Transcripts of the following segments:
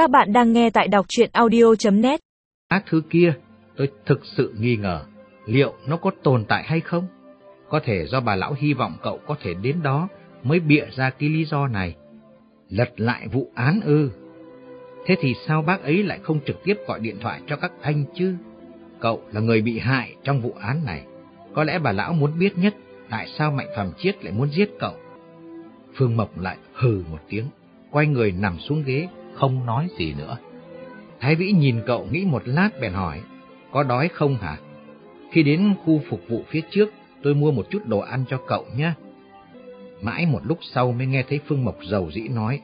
Các bạn đang nghe tại đọc chuyện audio.net ác thứ kia, tôi thực sự nghi ngờ, liệu nó có tồn tại hay không? Có thể do bà lão hy vọng cậu có thể đến đó mới bịa ra cái lý do này. Lật lại vụ án ư. Thế thì sao bác ấy lại không trực tiếp gọi điện thoại cho các anh chứ? Cậu là người bị hại trong vụ án này. Có lẽ bà lão muốn biết nhất tại sao Mạnh Phạm Chiết lại muốn giết cậu. Phương Mộc lại hừ một tiếng, quay người nằm xuống ghế, không nói gì nữa. Thái Vĩ nhìn cậu nghĩ một lát bèn hỏi, có đói không hả? Khi đến khu phục vụ phía trước, tôi mua một chút đồ ăn cho cậu nhé. Mãi một lúc sau mới nghe thấy Phương Mộc giàu dĩ nói,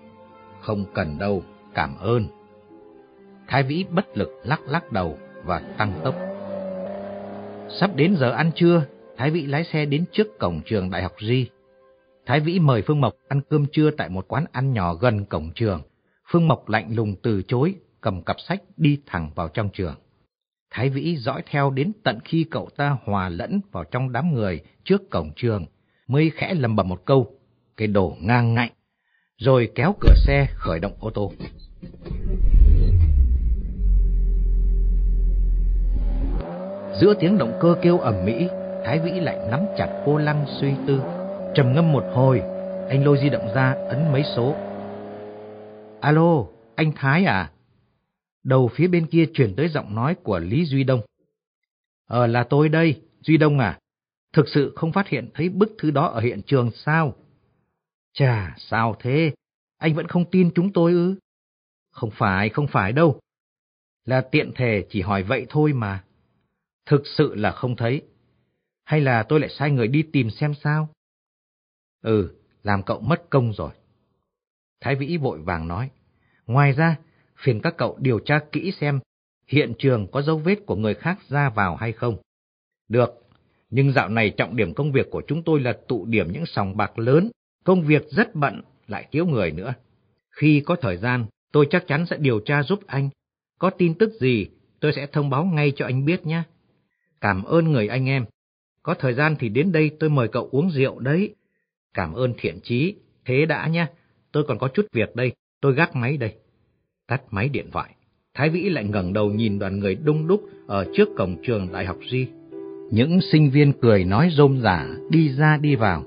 không cần đâu, cảm ơn. Thái Vĩ bất lực lắc lắc đầu và tăng tốc. Sắp đến giờ ăn trưa, Thái Vĩ lái xe đến trước cổng trường Đại học Di. Thái Vĩ mời Phương Mộc ăn cơm trưa tại một quán ăn nhỏ gần cổng trường. Phương Mộc lạnh lùng từ chối, cầm cặp sách đi thẳng vào trong trường. Thái Vĩ dõi theo đến tận khi cậu ta hòa lẫn vào trong đám người trước cổng trường, mới khẽ lầm bầm một câu, cái đồ ngang ngạnh, rồi kéo cửa xe khởi động ô tô. Giữa tiếng động cơ kêu ầm mỹ, Thái Vĩ lại nắm chặt vô lăng suy tư. Trầm ngâm một hồi, anh lôi di động ra ấn mấy số. Alo, anh Thái à? Đầu phía bên kia truyền tới giọng nói của Lý Duy Đông. Ờ là tôi đây, Duy Đông à? Thực sự không phát hiện thấy bức thư đó ở hiện trường sao? Chà, sao thế? Anh vẫn không tin chúng tôi ư? Không phải, không phải đâu. Là tiện thể chỉ hỏi vậy thôi mà. Thực sự là không thấy. Hay là tôi lại sai người đi tìm xem sao? Ừ, làm cậu mất công rồi. Thái Vĩ vội vàng nói. Ngoài ra, phiền các cậu điều tra kỹ xem hiện trường có dấu vết của người khác ra vào hay không. Được, nhưng dạo này trọng điểm công việc của chúng tôi là tụ điểm những sòng bạc lớn, công việc rất bận, lại thiếu người nữa. Khi có thời gian, tôi chắc chắn sẽ điều tra giúp anh. Có tin tức gì, tôi sẽ thông báo ngay cho anh biết nhé. Cảm ơn người anh em. Có thời gian thì đến đây tôi mời cậu uống rượu đấy. Cảm ơn thiện chí. Thế đã nhé. Tôi còn có chút việc đây. Tôi gác máy đây. Tắt máy điện thoại. Thái Vĩ lại ngẩng đầu nhìn đoàn người đông đúc ở trước cổng trường Đại học Di. Những sinh viên cười nói rôm rả, đi ra đi vào.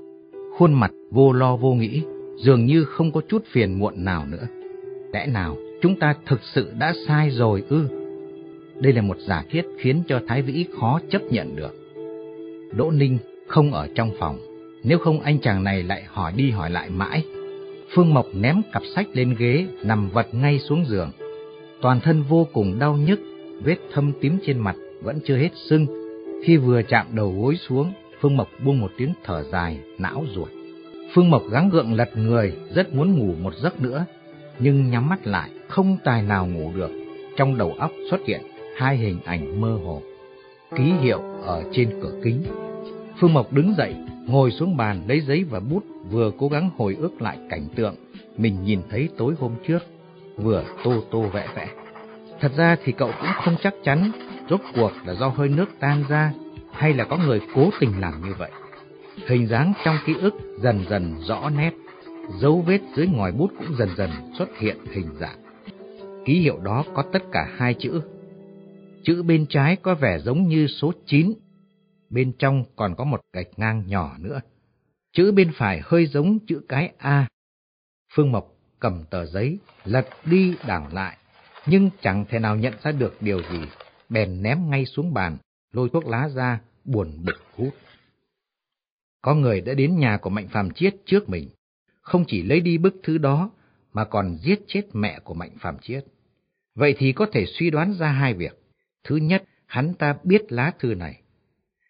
Khuôn mặt vô lo vô nghĩ, dường như không có chút phiền muộn nào nữa. Lẽ nào chúng ta thực sự đã sai rồi ư? Đây là một giả thiết khiến cho Thái Vĩ khó chấp nhận được. Đỗ Ninh không ở trong phòng, nếu không anh chàng này lại hỏi đi hỏi lại mãi. Phương Mộc ném cặp sách lên ghế, nằm vật ngay xuống giường. Toàn thân vô cùng đau nhức, vết thâm tím trên mặt vẫn chưa hết sưng. Khi vừa chạm đầu gối xuống, Phương Mộc buông một tiếng thở dài, não ruột. Phương Mộc gắng gượng lật người, rất muốn ngủ một giấc nữa, nhưng nhắm mắt lại, không tài nào ngủ được. Trong đầu óc xuất hiện hai hình ảnh mơ hồ. Ký hiệu ở trên cửa kính. Phương Mộc đứng dậy, ngồi xuống bàn lấy giấy và bút, vừa cố gắng hồi ức lại cảnh tượng mình nhìn thấy tối hôm trước, vừa tô tô vẽ vẽ. Thật ra thì cậu cũng không chắc chắn rốt cuộc là do hơi nước tan ra hay là có người cố tình làm như vậy. Hình dáng trong ký ức dần dần rõ nét, dấu vết dưới ngòi bút cũng dần dần xuất hiện hình dạng. Ký hiệu đó có tất cả hai chữ Chữ bên trái có vẻ giống như số 9, bên trong còn có một gạch ngang nhỏ nữa. Chữ bên phải hơi giống chữ cái A. Phương Mộc cầm tờ giấy, lật đi đảo lại, nhưng chẳng thể nào nhận ra được điều gì, bèn ném ngay xuống bàn, lôi thuốc lá ra, buồn bực hút. Có người đã đến nhà của Mạnh Phàm Chiết trước mình, không chỉ lấy đi bức thư đó, mà còn giết chết mẹ của Mạnh Phàm Chiết. Vậy thì có thể suy đoán ra hai việc. Thứ nhất, hắn ta biết lá thư này.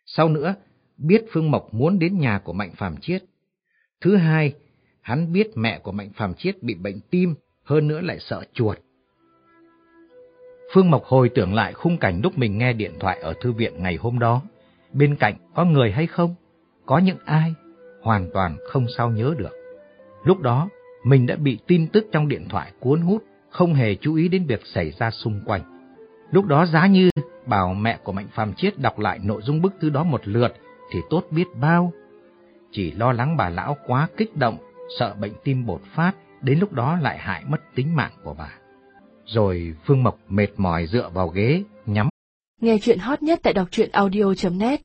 Sau nữa, biết Phương Mộc muốn đến nhà của Mạnh Phàm Chiết. Thứ hai, hắn biết mẹ của Mạnh Phàm Chiết bị bệnh tim, hơn nữa lại sợ chuột. Phương Mộc hồi tưởng lại khung cảnh lúc mình nghe điện thoại ở thư viện ngày hôm đó. Bên cạnh có người hay không? Có những ai? Hoàn toàn không sao nhớ được. Lúc đó, mình đã bị tin tức trong điện thoại cuốn hút, không hề chú ý đến việc xảy ra xung quanh. Lúc đó giá như bảo mẹ của Mạnh Phàm Chiết đọc lại nội dung bức thư đó một lượt thì tốt biết bao. Chỉ lo lắng bà lão quá kích động, sợ bệnh tim bột phát, đến lúc đó lại hại mất tính mạng của bà. Rồi Phương Mộc mệt mỏi dựa vào ghế, nhắm. Nghe chuyện hot nhất tại đọc truyện audio.net